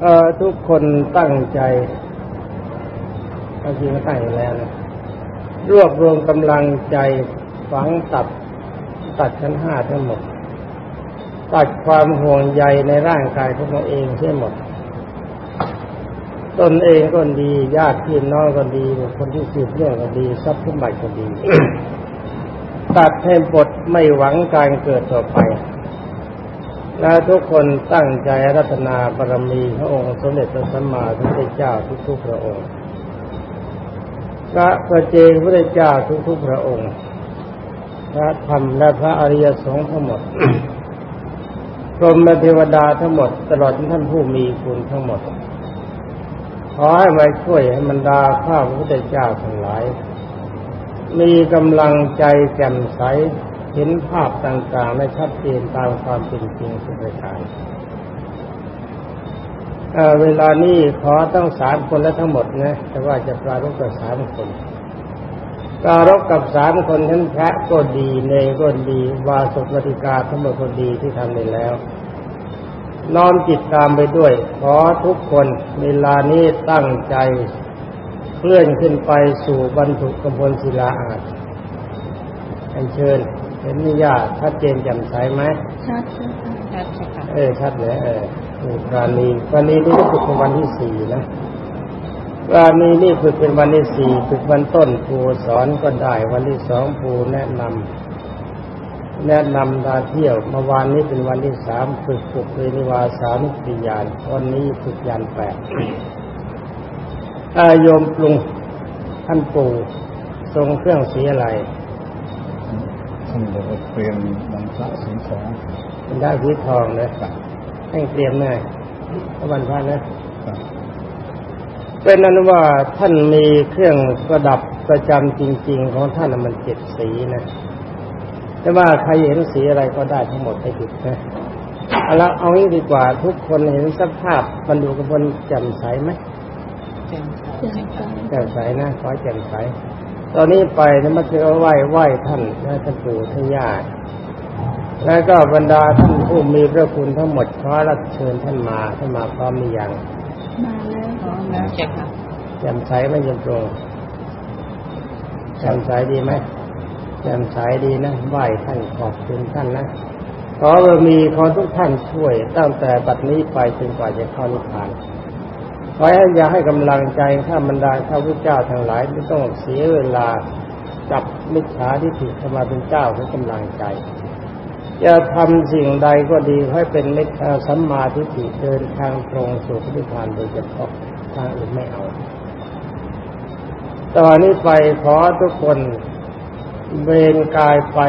เออทุกคนตั้งใจบางทีก็ตั้งอยู่แล้วนะรวบรวมกำลังใจฝังตัดตัดชั้นห้าทั้งหมด ตัดความห่วงใยในร่างกายของตัวเองเสียหมด ตนเองก็ดี ญาติพี่น้องก็ดีคนที่สืบเรื่องก็ดีทรัพย์สมบัติก็ดี ตัดให้หมดไม่หวังการเกิดต่อไป และทุกคนตั้งใจรัตนาบารมีพระองค์สมเด็จพระสัมมาสัมพุทธเจ้าทุกๆพระองค์ พระประเจงพระเจ้าทุกๆพระองค์ พระธรรมและพระอริยสงฆ์ทั้งหมดพรหมเทวดาทั้งหมด ตลอดท่านผู้มีคุณทั้งหมด ขอให้มาช่วยให้บรรดาข้าพระพุทธเจ้าทั้งหลาย มีกำลังใจแจ่มใส เห็นภาพต่างๆและชัดเจนตามความเป็นจริงทุกประการเเวลานี้ขอตั้งสามคนและทั้งหมดนะแต่ว่าจะปรารบกับสามคนปรารบกับสามคนทั้นพระก็ดีเนรก็ดีวาสุปฏิกาทั้งหมดก็ดีที่ทำไปแล้วน้อมจิตตามไปด้วย ขอทุกคนเวลานี้ตั้งใจเคลื่อนขึ้นไปสู่บรรทุกกำพลศิลาอาจอันเชิญ เห็นนิยาชัดเจนแจ่มใสไหมชัดเจ้าค่ะชัดค่ะเออชัดเลยเออนี่ปราณีปราณีนี่ฝึกเป็นวันที่สี่นะปราณีนี่ฝึกเป็นวันที่สี่ฝึกวันต้นครูสอนก็ได้วันที่สองครูแนะนำแนะนำดาเที่ยวเมื่อวานนี้เป็นวันที่สามฝึกฝึกเรนิวาสานุปิยานวันนี้ฝึกยานแปดอาโยมปรุงท่านปู่ทรงเครื่องสีอะไร ท่านบอกว่าเตรียมบังพระสีทองเป็นได้สีทองเลยให้เตรียมแน่วันพระนะครับเป็นนั้นว่าท่านมีเครื่องประดับประจำจริง ๆ ของท่านน่ะมันเจ็ดสีนะแต่ว่าใครเห็นสีอะไรก็ได้ทั้งหมดไม่ผิดนะเอาละเอางี้ดีกว่าทุกคนเห็นสภาพบรรดุกบลแจ่มใสไหมเต็มเจ้าค่ะแจ่มใสนะขอให้แจ่มใส ตอนนี้ไปนะมาเจอไหว้ไหว้ท่านและท่านปู่ท่านย่าแล้วก็บรรดาท่านผู้มีพระคุณทั้งหมดขอรับเชิญท่านมาท่านมาพร้อมหรือยังมาแล้วพร้อมแล้วเจ้าค่ะแจ่มใสไหม่ยมตรงแจ่มใสดีไหมแจ่มใสดีนะไหว้ท่านขอบคุณท่านนะขอบารมีขอทุกท่านช่วยตั้งแต่บัดนี้ไปจนกว่าจะเข้านิพพาน ขอให้อย่าให้กำลังใจข้าบรรดาข้าพเจ้าทั้งหลายไม่ต้องเสียเวลาจับมิจฉาทิฏฐิเข้ามาเป็นเจ้าให้กำลังใจจะทำสิ่งใดก็ดีให้เป็นมิจฉาสัมมาทิฏฐิเดินทางตรงสู่พระนิพพานโดยเฉพาะทางอื่นไม่เอาตอนนี้ไปขอทุกคนเบนกายไป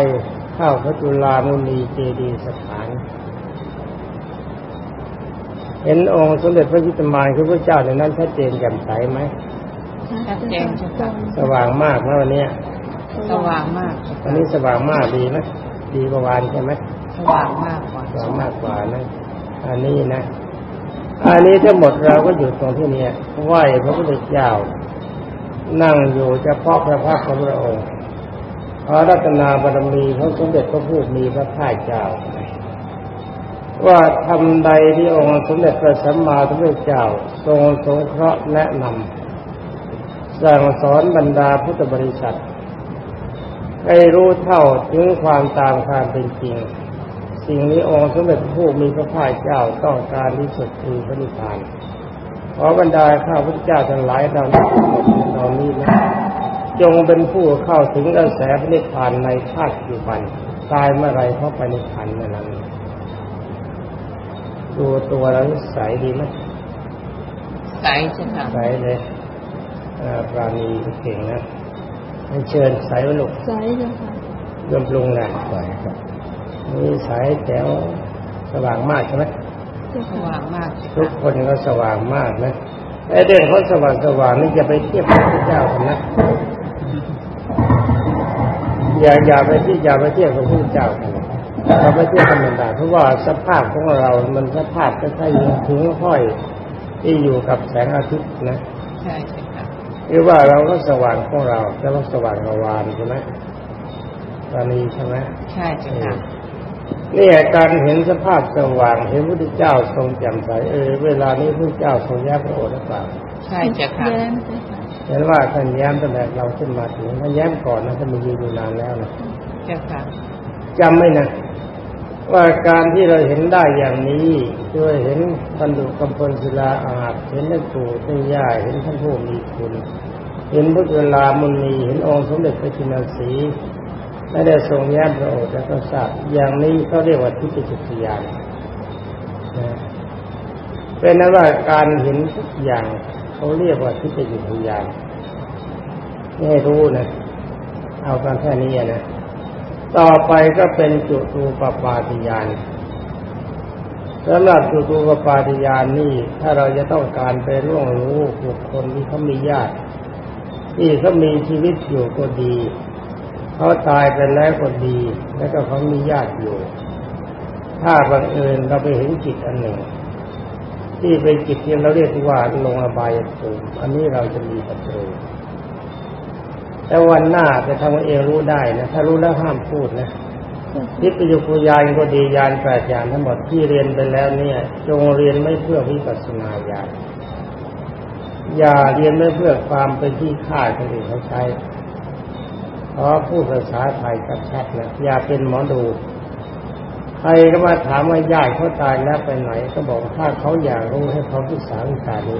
เข้าพระจุลามุนีเจดีสถาน เห็นองค์สมเด็จพระพิตมานคือพระเจ้าในนั้นชัดเจนแจ่มใสไหมชัดเจนเจ้าค่ะสว่างมากนะวันเนี้ยสว่างมากวันนี้สว่างมากดีไหมดีกว่าวานใช่ไหมสว่างมากกว่าสว่างมากกว่านะอันนี้นะ อันนี้ทั้งหมดเราก็อยู่ตรงที่เนี้ยไหว้พระพุทธเจ้า นั่งอยู่เฉพาะพระพักตร์ของพระองค์ขอรัตนาบารมีของสมเด็จพระผู้มีพระภาคเจ้า ว่าทำใดที่องค์สมเด็จพระสัมมาสัมพุทธเจ้า ทรงสงเคราะห์แนะนำสั่งสอนบรรดาพุทธบริษัทให้รู้เท่าถึงความตามความเป็นจริง สิ่งนี้องค์สมเด็จผู้มีพระภาคเจ้าต้องการที่สุดคือพระนิพพานขอบรรดาข้าพุทธเจ้าทั้งหลายเรานี้ทั้งหมดเหล่านี้นะจงเป็นผู้เข้าถึงกระแสพระนิพพานในชาติปัจจุบันตายเมื่อไรเพราะไปนิพพานเมื่อนั้น ดูตัวเรานิสัยดีไหมใสเจ้าค่ะใสเลยอ่าปราณีเก่งนะให้เชิญใสไว้ลูกใจเจ้าค่ะยมปรุงนะใส่ครับมีสายแจ๋วสว่างมากใช่ไหมเจ้าสค่ะว่างมากเจ้าทุกค่ะคนก็สว่างมากนะไอ้เด่นเขาสว่างสว่างนี่จะไปเทียบกับพระเจ้ากันนะอย่าอย่าไปที่อย่าไปเทียบกับพระเจ้ากัน เราไปเทียบกันไม่ได้เพราะว่าสภาพของเรา มันสภาพคล้ายๆถึงห้อยที่อยู่กับแสงอาทิตย์นะใช่เจ้าค่ะหรือว่าเราก็สว่างของเราแต่ว่าสว่างกวานใช่ไหมตอนนี้ใช่ไหมใช่เจ้าค่ะนี่การเห็นสภาพสว่างเห็นพระพุทธเจ้าทรงแจ่มใสเออเวลานี้พระเจ้าทรงแย้มพระโอษฐ์หรือเปล่าใช่เจ้าค่ะแย้มเจ้าค่ะเห็นว่าท่านแย้มตั้งแต่เราขึ้นมาถึงท่านแย้มก่อนนะท่านมียืนอยู่นานแล้วนะเจ้าค่ะจำไว้นะ ว่าการที่เราเห็นได้อย่างนี้คือเห็นบรรดุกำพลศิลาอาจเห็นท่านปู่ท่านย่าเห็นท่านผู้มีคุณ เห็นพระเวลามุนีเห็นองค์สมเด็จพระจินสีไม่ได้ทรงแย้มพระโอษฐ์แล้วก็ทราบอย่างนี้เขาเรียกว่าทิฏฐิจุตยานนะเป็นนั้นว่าการเห็นทุกอย่างเขาเรียกว่าทิฏฐิจุตยานนี่ให้รู้นะ เอากันแค่นี้นะ ต่อไปก็เป็นจุตูปปาติยานสำหรับจุตูปปาติยานนี่ถ้าเราจะต้องการไปร่วงรู้บุคคลที่เขามีญาติที่เขามีชีวิตอยู่ก็ดีเขาตายไปแล้วก็ดี แล้วก็เขามีญาติอยู่ ถ้าบังเอิญเราไปเห็นจิตอันหนึ่ง ที่เป็นจิตที่เราเรียกว่าลงอบายภูมิอันนี้เราจะมีประตู แต่วันหน้าจะทำเองรู้ได้นะถ้ารู้แล้วห้ามพูดนะเจ้าค่ะทิพยุคุยานก็ดียานแปดยานทั้งหมดที่เรียนไปแล้วเนี่ย จงเรียนไม่เพื่อวิปัสสนาญาณอย่าเรียนไม่เพื่อความเป็นที่ฆ่าคนอื่นเขาใช้เพราะพูดภาษาไทยชัดๆนะอย่าเป็นหมอดู ใครก็มาถามว่าญาติเขาตายแล้วไปไหน ก็บอกถ้าเขาอยากรู้ให้เขาศึกษาวิชานี้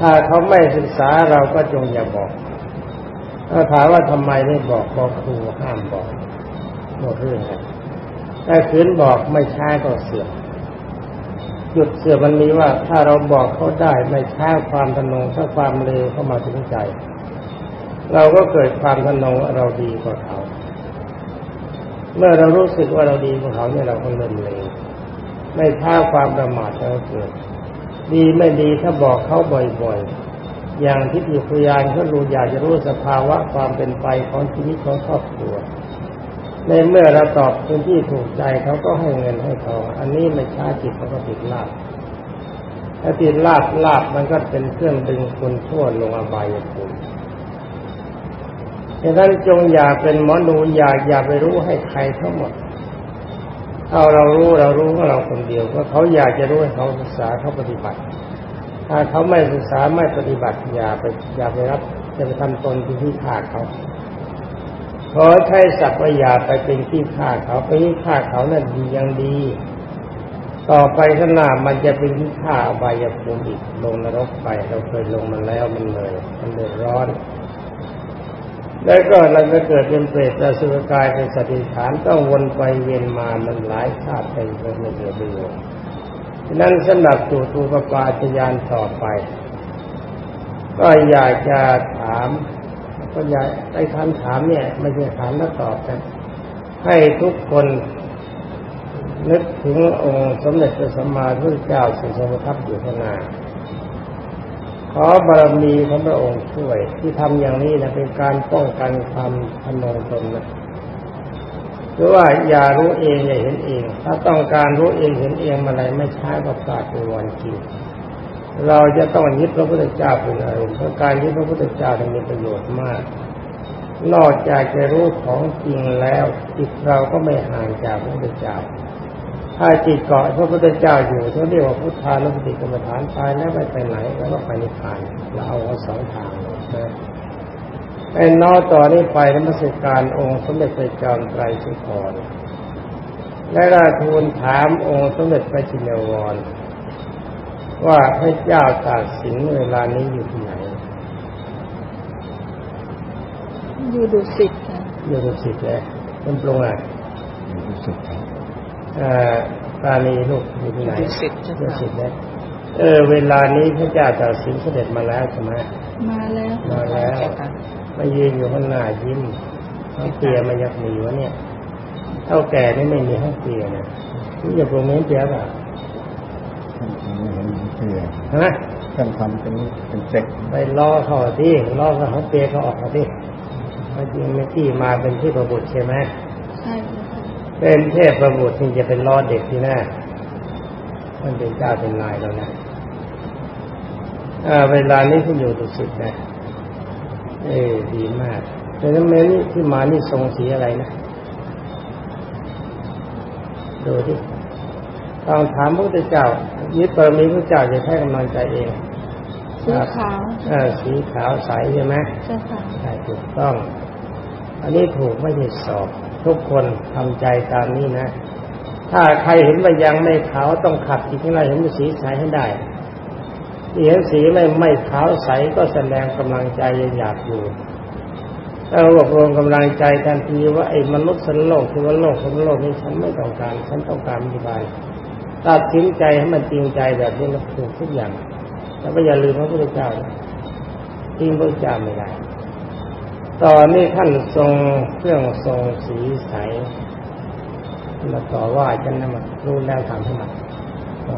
ถ้าเขาไม่ศึกษาเราก็จงอย่าบอกถ้าถามว่าทำไมไม่บอกบอกครูห้ามบอกหมดเรื่องกันแต่คืนบอกไม่ช้าก็เสื่อมจุดเสื่อมมันมีว่าถ้าเราบอกเขาได้ไม่ช้าความทนงถ้าความเร็วเข้ามาถึงใจ เราก็เกิดความทนงว่าเราดีกว่าเขา เมื่อเรารู้สึกว่าเราดีกว่าเขาเนี่ยเราก็เริ่มเร็วไม่ช้าความประมาทเราเกิด ดีไม่ดีถ้าบอกเขาบ่อยๆ อย่างที่อยู่พยานเขารู้อยากจะรู้สภาวะความเป็นไปของชีวิตของครอบครัว ในเมื่อเราตอบพื้นที่ถูกใจเขาก็ให้เงินให้ทองอันนี้ไม่ช้าจิตเขาก็ติดลาบถ้าติดลาบลาบมันก็เป็นเครื่องดึงคนทั่วลงอบายภูมิดังนั้นจงอย่าเป็นหมอดูอย่าอย่าไปรู้ให้ใครทั้งหมด เอาเรารู้เรารู้ว่าเราคนเดียวก็เขาอยากจะรู้เขาศึกษาเขาปฏิบัติ ถ้าเขาไม่ศึกษาไม่ปฏิบัติอย่าไปอย่าไปรับจะไปทำตนเป็นที่ฆ่าเขาขอใช้ศัพท์ว่าอย่าไปเป็นที่ฆ่าเขาไปที่ฆ่าเขานั่นดียังดี ต่อไปข้างหน้ามันจะเป็นที่ฆ่าอบายภูมิอีกลงนรกไปเราเคยลงมันแล้วมันเลยมันเดือดร้อน แล้วก็เราจะเกิดเป็นเปรตและสุรกายเป็นสติฐานต้องวนไปเวียนมามันหลายชาติเป็นเพื่อไม่เดประโยชน์ฉะนั้นสำหรับจูตูปปาจยานต่อไป ก็อยากจะถามก็อยากไอ้คำถามเนี่ยไม่ใช่ถามแล้วตอบนะให้ทุกคนนึกถึงองค์สมเด็จพระสัมมาสัมพุทธเจ้าทรงทรงประทับอยู่ข้างหน้า อบารมีของพระองค์ช่วย ที่ทำอย่างนี้นะเป็นการป้องกันความพนงตนนะหรือว่าอย่ารู้เองอย่าเห็นเอง ถ้าต้องการรู้เองเห็นเองมาอะไรไม่ใช้ประกาศเป็นวันจริงเราจะต้องยึดพระพุทธเจ้าเป็นอารมณ์เพราะการยึดพระพุทธเจ้ามีประโยชน์มาก นอกจากจะรู้ของจริงแล้วจิตเราก็ไม่ห่างจากพระพุทธเจ้า ถ้าจิตเกาะพระพุทธเจ้าอยู่เขาเรียกว่าพุทธานุสติกรรมฐานตายแล้วไปไปไหนแล้วก็ไปนิพพานเราเอาเอาสองทางเลยนะไอ้นอต่อนนี้ไปนมัสการองค์สมเด็จพระจอมไตรสุพรและราทูลถามองค์สมเด็จพระจินวร ว่าพระเจ้าตากสินเวลานี้อยู่ที่ไหน อยู่ดุสิตค่ะอยู่ดุสิตเลยเป็นปรุงอะรู้สึกครับเอ่อ ปราณีลูกอยู่ที่ไหนดุสิตเจ้าค่ะดุสิตเลยเออ เวลานี้พระเจ้าตากสินเสด็จมาแล้วใช่ไหมมาแล้วมาแล้วเจ้าค่ะมายืนอยู่ข้างหน้ายิ้มห้องเตียมันยักมีวะเนี่ยเท่าแก่นี่ไม่มีห้องเตียนะนี่อย่าตรงนี้เตียป่ะท่านทำไม่เห็นเพื่อฮะท่านทำเป็นเป็นเซ็กไปล้อเขาที่ล้อเขาห้องเตียเขาออกมาที่มาจริงไม่ที่มาเป็นที่ประบุตรใช่ไหมใช่เจ้าค่ะ เป็นเทพประบุตรที่จะเป็นล้อเด็กที่หน้ามันเป็นเจ้าเป็นนายแล้วนะอ่าเวลานี้คุณอยู่ดุสิตนะ เออดีมาก แต่ทำไมนี่ที่มานี่ทรงสีอะไรนะดูที่ต้องถามพระพุทธเจ้ายึดบารมีพระเจ้าจะให้กำลังใจเองสีขาวเออสีขาวใสใช่ไหมเจ้าค่ะใช่ถูกต้อง อันนี้ถูกไม่ได้สอบ ทุกคนทำใจตามนี้นะ ถ้าใครเห็นว่ายังไม่ขาวต้องขัดอีกทีไรเห็นสีใสให้ได้ที่เห็นสีไม่ไม่ขาวใสก็แสดงกำลังใจยังอยากอยู่ถ้ารวบรวมกำลังใจทันทีว่าไอ้มนุษย์สันโลกที่ว่าโลกสันโลกนี้ฉันไม่ต้องการ ฉันต้องการปฏิบัติตัดสินใจให้มันจริงใจแบบนี้แล้วถูกทุกอย่างแล้วก็อย่าลืมพระพุทธเจ้าทิ้งพระเจ้าไม่ได้ ตอนนี้ท่านทรงเครื่องทรงสีใสมาต่อว่าฉันนะมันรู้แล้วถามทำไม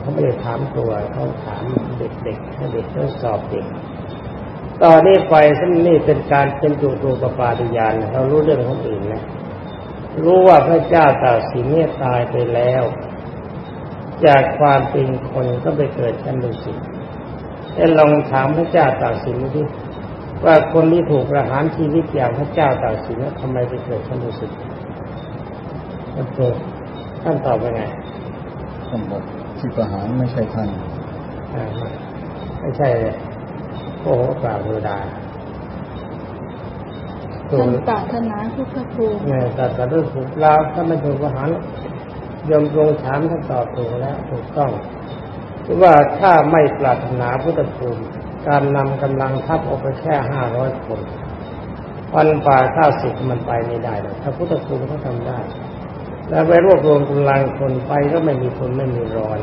เขาไม่ได้ถามตัวเขาถามเด็กๆให้เด็กทดสอบเด็กตอนนี้ไปท่านนี่เป็นการเป็นจุตูปปาติยานเรารู้เรื่องคนอื่นนะรู้ว่าพระเจ้าตากสินเนี่ยตายไปแล้ว จากความเป็นคนก็ไปเกิดชั้นดุสิตแต่ลองถามพระเจ้าตากสินดู ว่าคนที่ถูกประหารชีวิตอย่างพระเจ้าตากสินแล้วทำไมไปเกิดชั้นดุสิตโอเคท่านตอบว่าไงท่านบอกที่ประหารไม่ใช่ท่านอ่าไม่ใช่เลยโอ้โหกล่าวธรรมดาถูท่ากนปรารถนาพุทธภูมิเนี่ยแต่แต่เรื่องถูกเราถ้าไม่ถูกประหารยมตรงถามท่านตอบถูกแล้วถูกต้องคือว่าถ้าไม่ปรารถนาพุทธภูมิ การนำกำลังทัพออกไปแค่ห้าร้อยคนวันป่าข้าสิบมันไปไม่ได้หรอกถ้าพุทธภูมิเขาทำได้ แล้วไปรวบรวมกำลังคนไปก็ไม่มีคนไม่มีรอน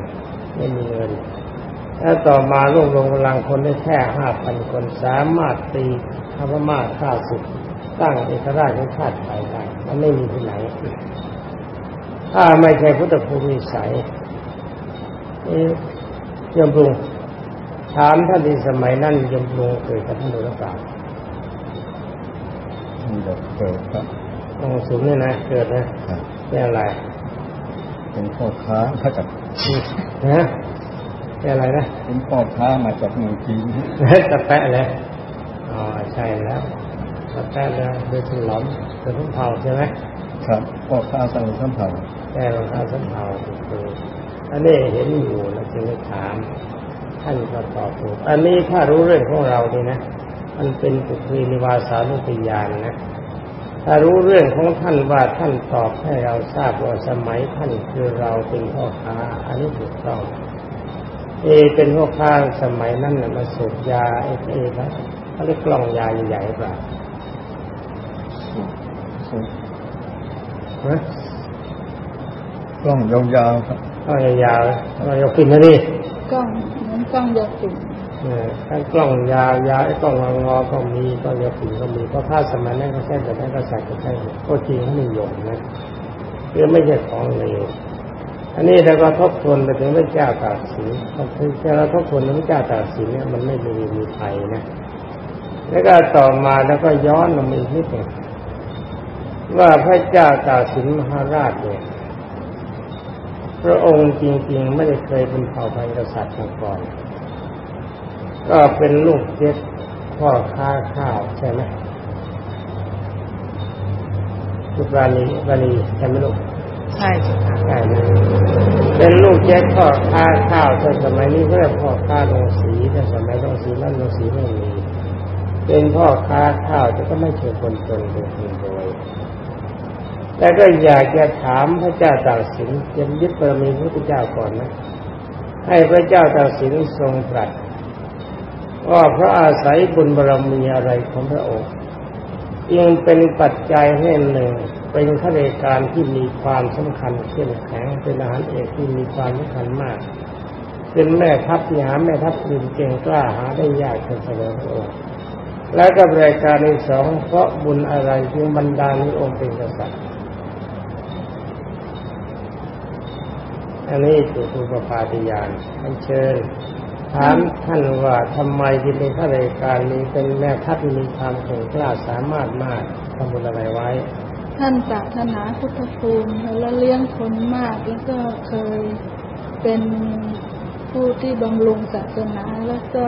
ไม่มีเงินแล้วต่อมารวบรวมกำลังคนได้แค่ห้าพันคนสามารถตีพม่าข้าศึกตั้งเอกราชของชาติไทยได้มันไม่มีที่ไหนถ้าไม่ใช่พุทธภูมิสัยเอ๊ะยมรุง ถามท่านที่สมัยนั้นยมปรุงเกิดกับท่านหรือเปล่าท่านบอกเกิดครับต้องสูงเนี่ยนะเกิดนะครับเป็นอะไร เป็นพ่อค้ามาจากฮะเป็นอะไรนะเป็นพ่อค้ามาจากเมืองจีนตะแปะเลยอ๋อใช่แล้วตะแปะเลยโดยถลอมโดยทุ่งเผาใช่ไหมครับพ่อค้าสมุทรสัมพันธ์แก้รองเท้าสัมเภาถูกอันนี้เห็นอยู่แล้วจึงได้ถาม ท่านก็ตอบถูกอันนี้ถ้ารู้เรื่องของเราดีนะ มันเป็นปุถุนิวาสานุปยานนะ ถ้ารู้เรื่องของท่านว่าท่านตอบให้เราทราบว่าสมัยท่านคือเราเป็นพ่อค้าอันนี้ถูกต้อง เอเป็นพ่อค้าสมัยนั้นน่ะมาสูบยาเอเอนะเขาเรียกกล่องยาใหญ่ๆเปล่าสูงฮะกล้องยาวๆครับกล่องยาวๆเรายกขึ้นนะนี่ กล้องเหมือนกล้องยาสูบเออทั้งกล้องยาวยาวไอ้กล้องงองอก็มีกล้องยาสีก็มีเพราะถ้าสมัยนั้นเขาใช้แบบนั้นก็ใส่ก็ใช้ก็จริงเขาไม่ยอมนะคือไม่ใช่ของเลวอันนี้เราก็ทบทวนไปถึงพระเจ้าตากสินมันคือเราทบทวนพระเจ้าตากสินเนี่ยมันไม่มีมีภัยนะแล้วก็ต่อมาแล้วก็ย้อนลงมาอีกนิดหนึ่งว่าพระเจ้าตากสินมหาราชเนี่ย พระองค์จริงๆ ไม่ได้เคยเป็นเผ่าพันธุ์กษัตริย์มาก่อน ก็เป็นลูกเจ็ดพ่อค้าข้าวใช่ไหมลูกรานีรานีใช่ไหมลูกใช่เจ้าค่ะใช่นะเป็นลูกเจ็ดพ่อค้าข้าวแต่สมัยนี้ก็เรียกพ่อค้าโรงสีแต่สมัยโรงสีนั้นโรงสีไม่มีเป็นพ่อค้าข้าวแต่ก็ไม่ใช่คนจนเป็นคนรวย แต่ก็อยากจะถามพระเจ้าตากสินจะยึดบารมีพระพุทธเจ้าก่อนนะ ให้พระเจ้าตากสินทรงตรัสว่าพระอาศัยบุญบารมีอะไรของพระองค์จึงเป็นปัจจัยให้หนึ่งเป็นข้าราชการที่มีความสำคัญเข้มแข็งเป็นอาหารเอกที่มีความสำคัญมาก เป็นแม่ทัพที่หาแม่ทัพอื่นเก่งกล้าหาได้ยากจนเสมอพระองค์และก็รายการที่สองเพราะบุญอะไรจึงบรรดาลให้องค์เป็นกษัตริย์ อันนี้จุตุปปาติยานท่านเชิญถามท่านว่าทำไมจึงเป็นข้าราชการนี้เป็นแม่ทัพที่มีความแข็งกล้าสามารถมากทำบุญอะไรไว้ ท่านปรารถนาพุทธภูมิแล้วเลี้ยงคนมากแล้วก็เคยเป็นผู้ที่บำรุงศาสนาแล้วก็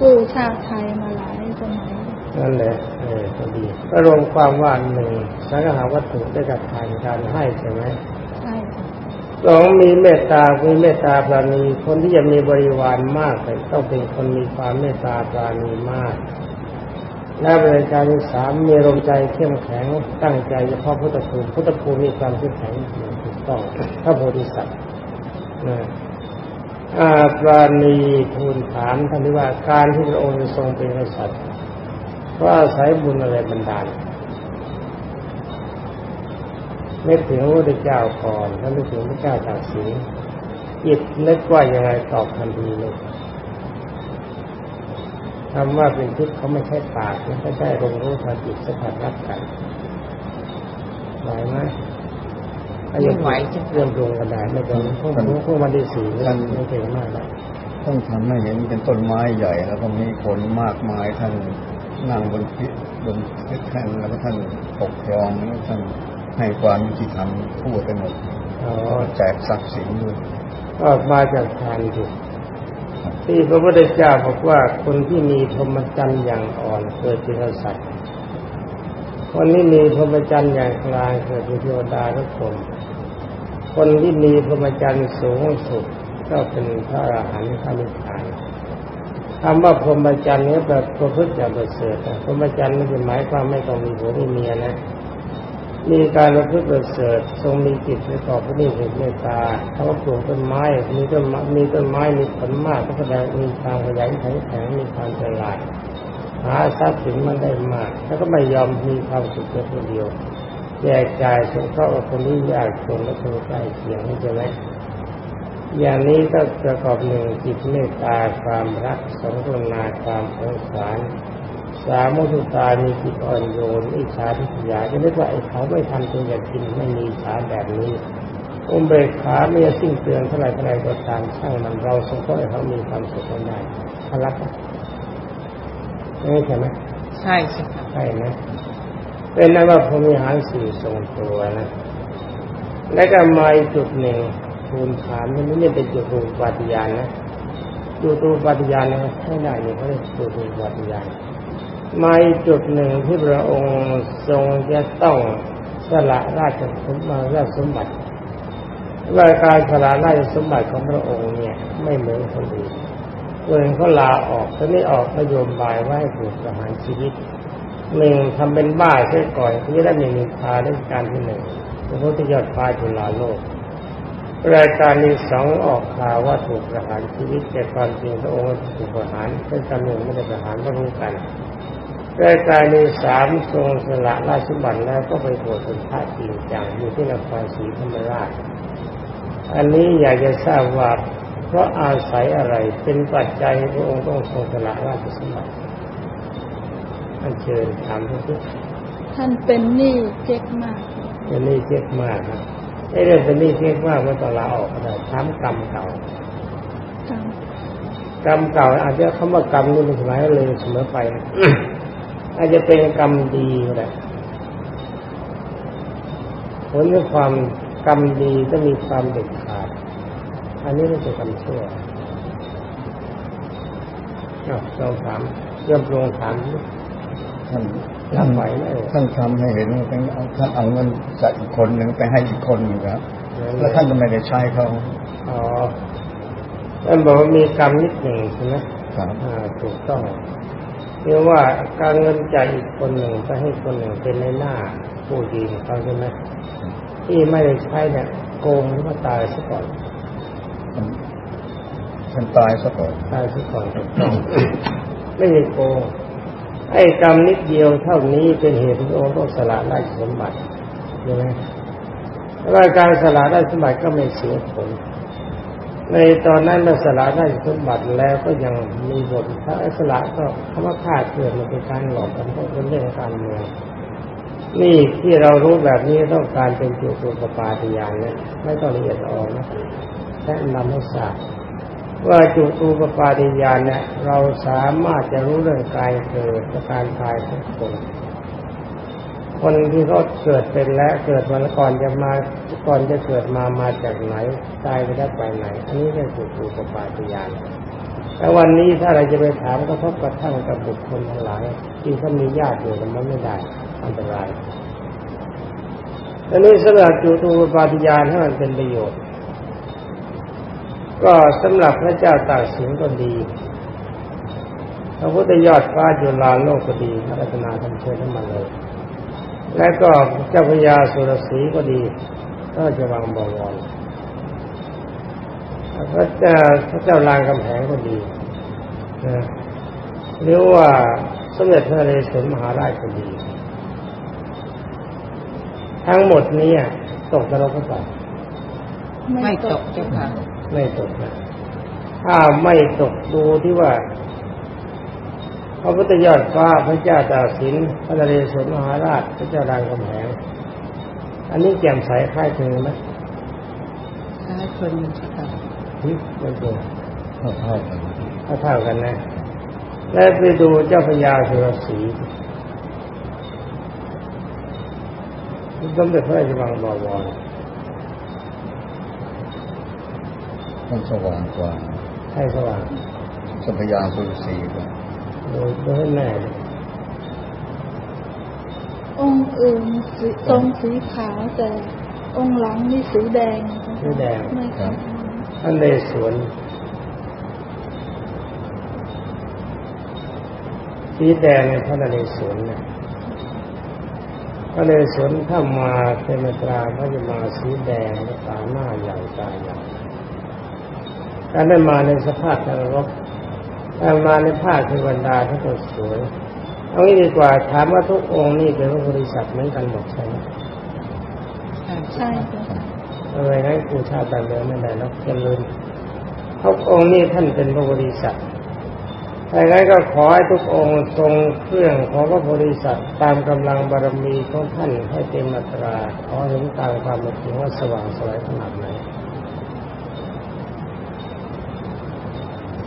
กู้ชาติไทยมาหลายสมัยนั่นแหละเออก็ดีก็รวมความว่าหนึ่งสังหาวัตถุได้กับทานการให้ใช่ไหมใช่ค่ะ สองมีเมตตามีเมตตาปราณีคนที่จะมีบริวารมากต้องเป็นคนมีความเมตตาปราณีมาก และบริการที่สามมีลมใจเข้มแข็งตั้งใจเฉพาะพุทธภูมิพุทธภูมิมีความเข้มแข็งถูกต้องพระโพธิสัตว์อาปราณีทูลถามท่านที่ว่าการที่พระองค์ทรงเป็นกษัตริย์เพราอาศัยบุญอะไรบันดาล ไม่ถึงพระพุทธเจ้าก่อนท่านไม่ถึงพระเจ้าตากสินจิตนึกว่ายังไงตอบทันทีเลยคำว่าเป็นทิพย์เขาไม่ใช่ปากไม่ใช่ลงรู้ทางจิตสัมผัสรับกันไหวไหมไม่ไหวเรื่องดวงกระดาษไม่เป็นพวกพวกวันที่สี่ไม่ไม่เก่งมากนะต้องทำให้เห็นเป็นต้นไม้ใหญ่แล้วก็มีคนมากมายท่านนั่งบนพิบนพิษแทนแล้วก็ท่านปกครองแล้วท่าน ให้ความยุติธรรมทั่วไปหมดอ๋อแจกทรัพย์สินด้วยออกมาจากทานดิที่พระพุทธเจ้าบอกว่าคนที่มีพรหมจรรย์อย่างอ่อนเกิดเป็นกษัตริย์คนที่มีพรหมจรรย์อย่างกลางเกิดเป็นเทวดาทุกคนคนที่มีพรหมจรรย์สูงสุดก็เป็นพระอรหันต์พระนิพพานคำว่าพรหมจรรย์นี้แบบประพฤติอย่างประเสริฐนะพรหมจรรย์ไม่ได้หมายความไม่ต้องมีผัวมีเมียนะ มีการประพฤติประเสริฐทรงมีจิตประกอบพระนิพพานเมตตาเขาปลูกต้นไม้ มีต้นไม้มีต้นไม้มีผลมากก็แสดงมีความขยันขันแข็งมีความฉลาดหาทรัพย์สินมันได้มาก แล้วก็ไม่ยอมมีความสุขเพียงคนเดียวแจกจ่ายสงเคราะห์คนที่ยากจนและคนใกล้เคียงใช่ไหมอย่างนี้ก็ประกอบหนึ่งจิตเมตตาความรักสงกรุณาความสงสาร สามมุทุตามีจิตอ่อนโยนอิจฉาทิฏฐิยาจะนึกว่าไอ้เขาไม่ทำตัวอย่างกินไม่มีอิจฉาแบบนี้อุเบกขาไม่จะสิ้นเปลืองเท่าไหร่เท่าไหร่ก็ตามช่างมันเราสงเคราะห์ให้เขามีความสุขได้พลักษณ์ไม่ใช่ไหมใช่ใช่ค่ะใช่ไหมเป็นนั้นว่าพรหมิหารสี่ทรงตัวนะ และก็มาอีกจุดหนึ่งทูลถามนี่ไม่เป็นจุดรูปฏิญาณนะจุดรูปฏิญาณนะใช่ได้เนี่ยเขาเรียกจุดรูปฏิญาณมาอีกจุดหนึ่งที่พระองค์ทรงจะต้องสละราชสมบัติราชสมบัติรายการสละราชสมบัติของพระองค์เนี่ย ไม่เหมือนคนอื่นคนอื่นเขาลาออกตอนนี้ออกนโยบายว่าให้ถูกประหารชีวิตหนึ่งทำเป็นบ้าเสียก่อนที่จะได้มีนิพพานในการที่หนึ่งพระพุทธยอดฟ้าจุฬาโลกรายการที่สองออกข่าวว่าถูกประหารชีวิตแต่ความจริงพระองค์ถูกประหารเป็นการหนึ่งไม่ได้ประหารก็รู้กัน รายการที่สามทรงสละราชสมบัติแล้วก็ไปบวชเป็นพระจริงจังอยู่ที่นครศรีธรรมราช อันนี้อยากจะทราบว่าเพราะอาศัยอะไรเป็นปัจจัยให้พระองค์ต้องทรงสละราชสมบัติอันเชิญถามทุกทีท่านเป็นหนี้เจ๊กมากเป็นหนี้เยอะมากนะไอ้เรื่องเป็นหนี้เยอะมากมันต้องลาออกก็ได้ถามกรรมเก่าค่ะกรรมเก่าอาจจะคำว่ากรรมนี่มันหมายเลยเสมอไปนะ อาจจะเป็นกรรมดีก็ได้ผลของความกรรมดีต้องมีความเด็ดขาด อันนี้ไม่ใช่กรรมชั่วอ้าวลองถามเริ่มลองถามดิท่านรับไหวไหมเอ่ยท่านทำให้เห็นว่าเป็นเอาท่านเอาเงินจากอีกคนหนึ่งไปให้อีกคนหนึ่งครับแล้วท่านก็ไม่ได้ใช้เขาอ๋อท่านบอกว่ามีกรรมนิดหนึ่งใช่ไหมครับอ่าถูกต้อง เรียกว่าการเงินจ่ายอีกคนหนึ่งไปให้คนหนึ่งเป็นในหน้าผู้ดีของเขาใช่ไหมที่ไม่ได้ใช้เนี่ยโกงหรือว่าตายซะก่อนท่านท่านตายซะก่อนตายซะก่อนถูกต้องไม่ใช่โกงไอ้กรรมนิดเดียวเท่านี้เป็นเหตุที่พระองค์ต้องสละราชสมบัติใช่ไหมว่าการสละราชสมบัติก็ไม่เสียผล ในตอนนั้นเมื่อสละราชสมบัติแล้วก็ยังมีบทถ้าสละก็คำว่าฆ่าเกิดมันเป็นการหลอกกันก็เป็นเรื่องการเมืองนี่ที่เรารู้แบบนี้ต้องการเป็นจุตุปปาติยานเนี่ยไม่ต้องละเอียดอ่อนนะแนะนำให้ทราบว่าจุตูปปาติยานเนี่ยเราสามารถจะรู้เรื่องการเกิดและการตายของคน คนที่เขาเกิดเป็นและเกิดมาก่อนจะมาก่อนจะเกิดมามาจากไหนตายไปได้ไปไหน อันนี้เรียกจุตูปปาติยานแต่วันนี้ถ้าเราจะไปถามก็ทบกระทั่งกับบุคคลทั้งหลายที่เขามีญาติอยู่กันมันไม่ได้อันตรายอันนี้สำหรับจุตูปปาติยานให้มันเป็นประโยชน์ ก็สำหรับพระเจ้าตากสินก็ดีพระพุทธยอดฟ้าจุฬาโลกก็ดีพระรัตนาทำเชิญทั้งมาเลย และก็เจ้าพญาสุรศรีก็ดีก็จะวางบวรพระเจ้าพระเจ้าลางกำแพงก็ดีนะหรือว่าสมเด็จพระนเรศวรมหาราชก็ดี ทั้งหมดนี้ตกนรกก็ตกไม่ตกเจ้าค่ะไม่ตกนะถ้าไม่ตกดูที่ว่าพ ระพุทธยอดฟ้าพระเจ้าตากสินพระนเรศวรมหาราชพระเจ้ารางกำแหงอันนี้แจ่มใสคล้ายคลึงไหมคล้ายคนเจ้าค่ะหึไม่ตรงเท่าเท่ากันถ้าเท่ากันนะแล้วไปดูเจ้าพญาสุรศรีสมเด็จพระราชวังบวรท่านสว่างกว่าให้สว่างสัพยาสุรศรีกว่า โดยโดยให้แน่องค์อื่นสีทรงสีขาวแต่องค์หลังนี่สีแดงสีแดงไม่ค่ะท่านเลสวนสีแดงในพระนเรศวรเนี่ยพระนเรศวรถ้ามาเป็นตราพระจะมาสีแดงตาหน้าใหญ่ตาใหญ่การได้มาในสภาพนรก แต่มาในภาคเทวดาท่านก็สวยเอางี้ดีกว่าถามว่าทุกองค์นี่เป็นพระบริษัทเหมือนกันหมดใช่ไหมใช่ใช่ค่ะอะไรงั้นกูชาติแต่เดิมไม่ได้แล้วจะลืมทุกองค์นี่ท่านเป็นพระบริษัทแต่งั้นก็ขอให้ทุกองค์ทรงเครื่องของพระบริษัทตามกำลังบารมีของท่านให้เต็มมาตราขอเห็นตามความเป็นจริงว่าสว่างสวยขนาดไหน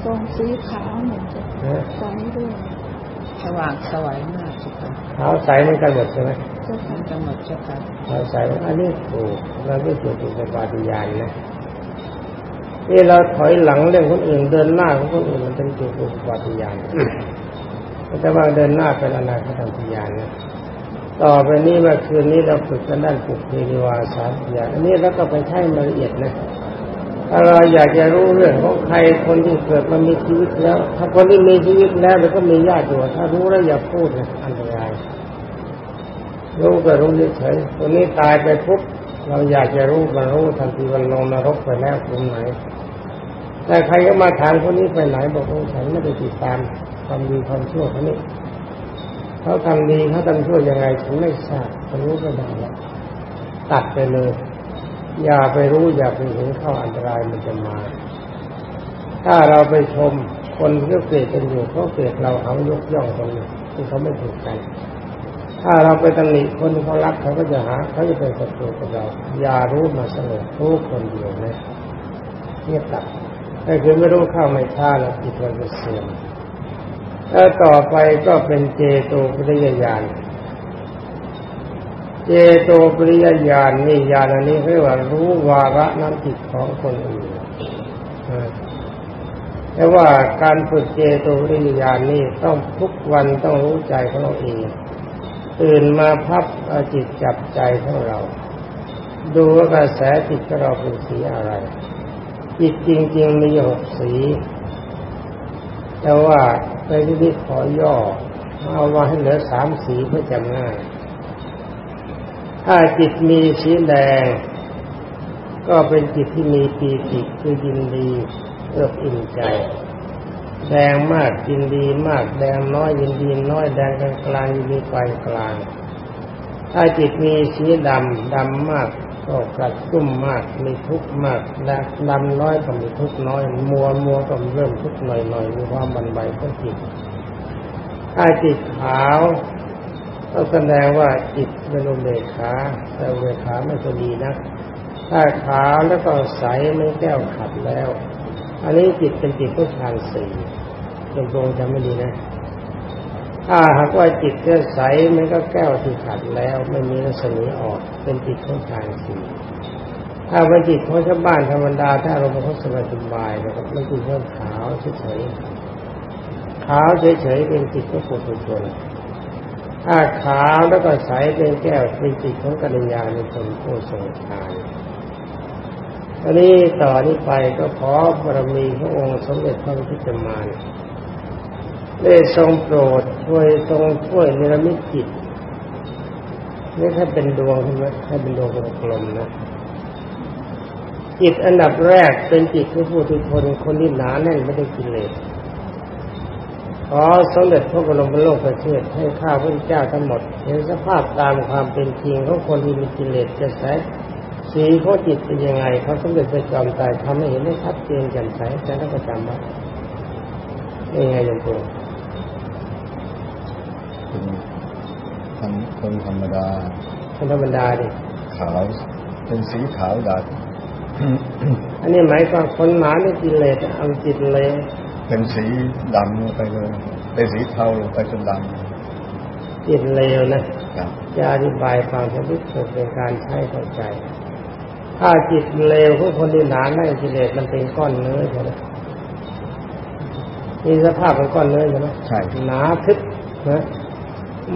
ทรงสีขาวเหมือนจะนะใสด้วยสว่างสวยมากเจ้าค่ะขาวใสเหมือนกันหมดใช่ไหมเจ้ามัค่ะนจะหมดเจ้าค่ะขาวใสอันนี้ถูกเราไม่ถูกถูกเป็นปาฏิญาณนะนี่เราถอยหลังเรื่องคนอื่นเดินหน้าของคนอื่นมันเป็นจุดถูกปาฏิญาณแต่ว่าเดินหน้าเป็นอนาคตธรรมยานนะต่อไปนี้เมื่อคืนนี้เราฝึกกันด้านปุกเพนิวาสามอย่างอันนี้แล้วก็ไปใช้มาละเอียดนะ ถ้าเราอยากจะรู้เรื่องของใครคนที่เกิดมามีชีวิตแล้ว ถ้าคนที่มีชีวิตแล้วแล้วก็มีญาติอยู่ถ้ารู้แล้วอย่าพูดนะอันตรายรู้ก็รู้เฉยคนนี้ตายไปปุ๊บเราอยากจะรู้มันรู้ทันทีวันลงนรกไปแล้วตรงไหนแต่ใครก็มาถามคนนี้ไปไหนบอกว่าฉันไม่ได้ติดตามความดีความชั่วเขานี่เขาทำดีเขาทำชั่วยังไงฉันไม่ทราบฉันรู้ไม่ได้แล้วตัดไปเลย อย่าไปรู้อย่าไปเห็นเข้าอันตรายมันจะมา ถ้าเราไปชมคนที่เขาเกลียดกันอยู่เขาเกลียดเราเขายกย่องคนที่เขาไม่ถูกกันถ้าเราไปตำหนิคนที่เขารักเขาก็จะหาเขาจะเป็นศัตรูกับเรา อย่ารู้มาสนอรู้คนเดียวนะเงียบตัดถ้าคือไม่รู้เข้าไม่ท่าแล้วจิตมันจะเสื่อมแล้วต่อไปก็เป็นเจโตปริยญาณ เจโตปริยญาณนี่ญาณอันนี้เรียกว่ารู้วาระน้ำจิตของคนอื่นแต่ว่าการฝึกเจโตปริยญาณนี่ต้องทุกวันต้องรู้ใจของเราเองตื่นมาพับอาจิตจับใจของเรา ดูว่ากระแสจิตของเราเป็นสีอะไรจิตจริงๆมีหกสี แต่ว่าในที่ขอย่อเอามาให้เหลือสามสีเพื่อจำง่าย ถ้าจิตมีสีแดง ก็เป็นจิตที่มีปีติคือยินดีเอื้ออิ่มใจแดงมากยินดีมาก แดงน้อยยินดีน้อยแดงกลางกลางยินดีปานกลาง ถ้าจิตมีสีดำดำมากก็กระตุ้มมากมีทุกข์มากและดำน้อยก็มีทุกข์น้อย มัวมัวก็เริ่มทุกข์หน่อยหน่อยมีความบันใบของจิตถ้าจิตขาว ก็แสดงว่าจิตเป็นอุเบกขาแต่อุเบกขาไม่ก็ดีนะถ้าขาวแล้วก็ใสไม่แก้วขัดแล้ว อันนี้จิตเป็นจิตผู้ชานสี่เป็นตรงจะไม่ดีนะ ถ้าหากว่าจิตเใสมันก็แก้วที่ขัดแล้วไม่มีรัศมีออกเป็นจิตของฌานสี่ถ้าเป็นจิตของชาวบ้านธรรมดาถ้าเราเป็นคนสบายสบายนะครับไม่จิตของขาวเฉยๆขาวเฉยๆเป็นจิตของปุถุชน ถ้าขาวแล้วก็ใสเป็นแก้วเป็นจิตของกัลยาณชนผู้ทรงฌานอันนี้ต่อนี้ไปก็ขอบารมีพระองค์สมเด็จพระพุทธมารได้ทรงโปรดช่วยทรงช่วยนิรมิตจิตนี่ถ้าเป็นดวงใช่ไหมถ้าเป็นดวงกลมนะจิตอันดับแรกเป็นจิตที่ผู้ทุกคนคนที่หนาแน่นไม่ได้กิเลส ขอสมเด็จพระบรมโลกประเทศให้ข้าพระเจ้าทั้งหมด เห็นสภาพตามความเป็นจริงของคนที่มีกิเลสจะแสสีของจิตเป็นยังไงเขาสมเด็จพระจอมไตรทำให้เห็นได้ชัดเจนแจ่มใสแต่ต้องประจำว่านี่ไงอย่างตัวเป็นทำคนธรรมดาเป็นธรรมดาดิขาวเป็นสีขาวดอันนี้หมายความคนหนาไม่กิเลสเอาจิตเลยำ เป็นสีดำลงไปเลยเป็นสีเทาลงไปจนดจิตเลวนะำครับจะอธิบายความสมิทธิ์เป็นการใช้เข้าใจ ถ้าจิตเลวของคนที่หนาแน่นกิเลสมันเป็นก้อนเนื้อใช่ไหมมีสภาพเป็นก้อนเนื้อใช่ไหมใช่หนาทึบนะ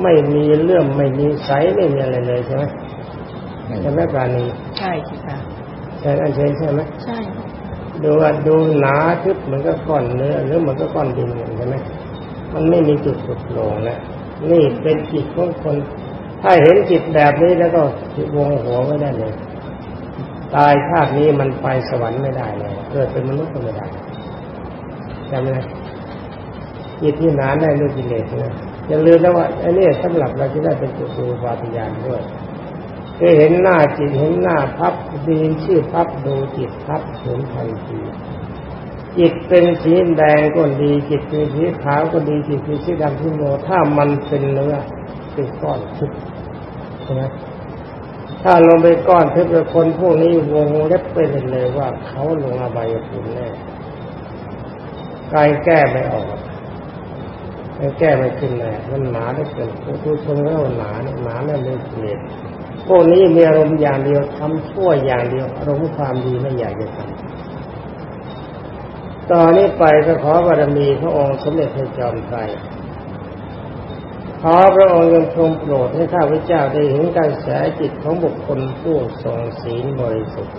ไม่มีเลื่อมไม่มีใสไม่มีอะไรเลยใช่ไหมไม่ใช่ไหมปราณีใช่สิค่ะใช่อันเชนใช่ไหมใช่ ดูว่าดูหนาทึบมือนกับก้อนเนื้อหรือมือนกับก้อนดินใช่ไหมมันไม่มีจุดสุดโปร่งแล้วนี่เป็นจิตของคน ถ้าเห็นจิตแบบนี้แล้วก็วงหัวไม่ได้เลยตายชาตินี้มันไปสวรรค์ไม่ได้เลยเกิดเป็นมนุษย์ก็ไม่ได้จำไหมจิตที่หนาแน่นด้วยกิเลสนะอย่าลืมนะว่าไอ้นี่สำหรับเราจะได้เป็นจุดดูปาฏิญาณด้วย คือเห็นหน้าจิตเห็นหน้าพับดีชื่อพับดูจิตพับเห็นทันทีจิตเป็นสีแดงก็ดีจิตเป็นสีขาวก็ดีจิตเป็นสีดำที่โมถ้ามันเป็นเนื้อเป็นก้อนทึบใช่ไหมถ้าลงไปก้อนทึบเลยคนพวกนี้วงเล็บไปเลยว่าเขาลงอบายภูมิแน่ใครแก้ไม่ออกไม่แก้ไม่ขึ้นเลยมันหนาได้เกินผู้ชมแล้วหนาหนาเนี่ยเลยเกลียด พวกนี้มีอารมณ์อย่างเดียวทำชั่วอย่างเดียวอารมณ์ความดีไม่อยากจะทำตอนนี้ไปก็ขอบารมีพระองค์สมเด็จพระจอมไตรขอพระองค์ยังทรงโปรดให้ข้าพเจ้าได้เห็นการแสจิตของบุคคลผู้ทรงศีลบริสุทธิ์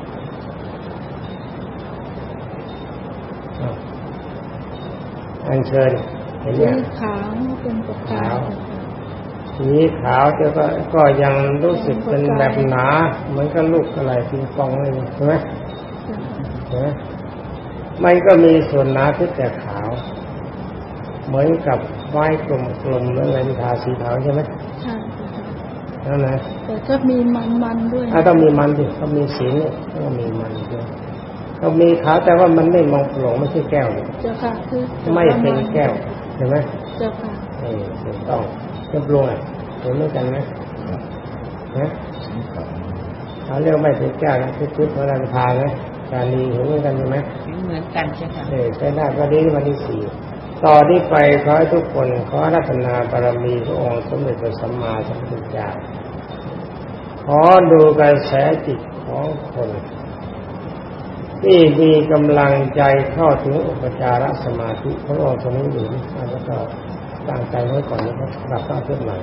อันเชิญเห็นสียังขาวเป็นปกาย สีขาวแต่ก็ก็ยังรู้สึกเป็นแบบหนา เหมือนกับลูกอะไรปิงปองเลยใช่ไหมใช่ไหมมันก็มีส่วนหนาที่แต่ขาว เหมือนกับไม้กลมๆแล้วอะไรมันทาสีขาวใช่ไหมใช่นั่นนะแต่ก็มีมันๆด้วยถ้าต้องมีมันดิต้องมีสีเนี่ยต้องมีมันด้วยต้องมีขาวแต่ว่ามันไม่มองโปร่งไม่ใช่แก้วเนี่ยเจ้าค่ะคือไม่เป็นแก้วใช่ไหมเจ้าค่ะเออถูกต้อง เรียบร้อยเห็นเหมือนกันไหมนะสีขาวเขาเรียกไม่เป็นแก้วนะคือพุทธราชทานนะการดีเห็นเหมือนกันใช่ไหมเหมือนกันใช่ค่ะเออใช้ได้วันนี้วันที่สี่ต่อที่ไปขอให้ทุกคนขอรัตนาบารมีพระองค์สมเด็จพระสัมมาสัมพุทธเจ้าขอดูกระแสจิตของคนที่มีกำลังใจเข้าถึงอุปจารสมาธิพระองค์ทรงนี้อยู่นะแล้วก็ ตั้งใจไว้ก่อนนะครับกลับมาเพื่อนใหม่